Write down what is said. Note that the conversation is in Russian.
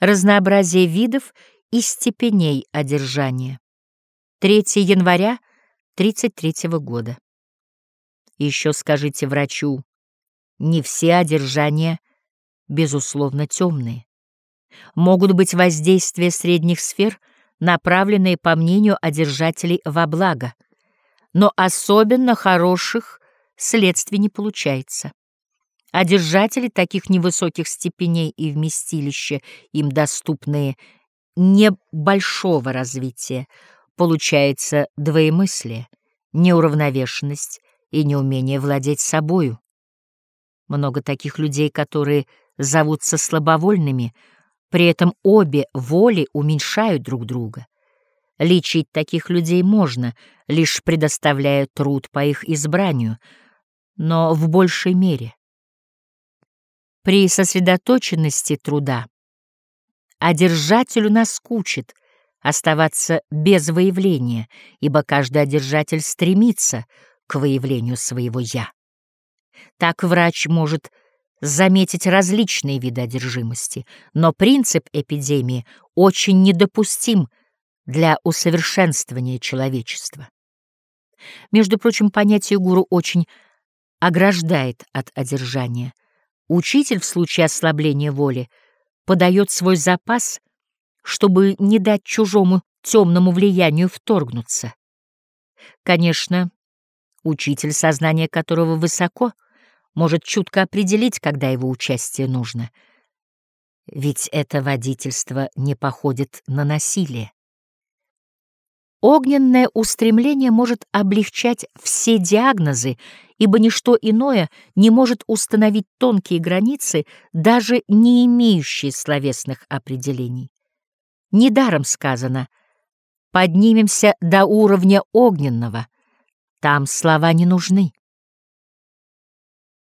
Разнообразие видов и степеней одержания. 3 января 33 года. Еще скажите врачу, не все одержания, безусловно, темные. Могут быть воздействия средних сфер, направленные, по мнению одержателей, во благо, но особенно хороших следствий не получается. Одержатели таких невысоких степеней и вместилища, им доступные, небольшого развития, получается двоемыслие, неуравновешенность и неумение владеть собою. Много таких людей, которые зовутся слабовольными, при этом обе воли уменьшают друг друга. Лечить таких людей можно, лишь предоставляя труд по их избранию, но в большей мере. При сосредоточенности труда одержателю наскучит оставаться без выявления, ибо каждый одержатель стремится к выявлению своего «я». Так врач может заметить различные виды одержимости, но принцип эпидемии очень недопустим для усовершенствования человечества. Между прочим, понятие гуру очень ограждает от одержания — Учитель в случае ослабления воли подает свой запас, чтобы не дать чужому темному влиянию вторгнуться. Конечно, учитель, сознание которого высоко, может чутко определить, когда его участие нужно. Ведь это водительство не походит на насилие. Огненное устремление может облегчать все диагнозы, ибо ничто иное не может установить тонкие границы, даже не имеющие словесных определений. Недаром сказано «поднимемся до уровня огненного», там слова не нужны.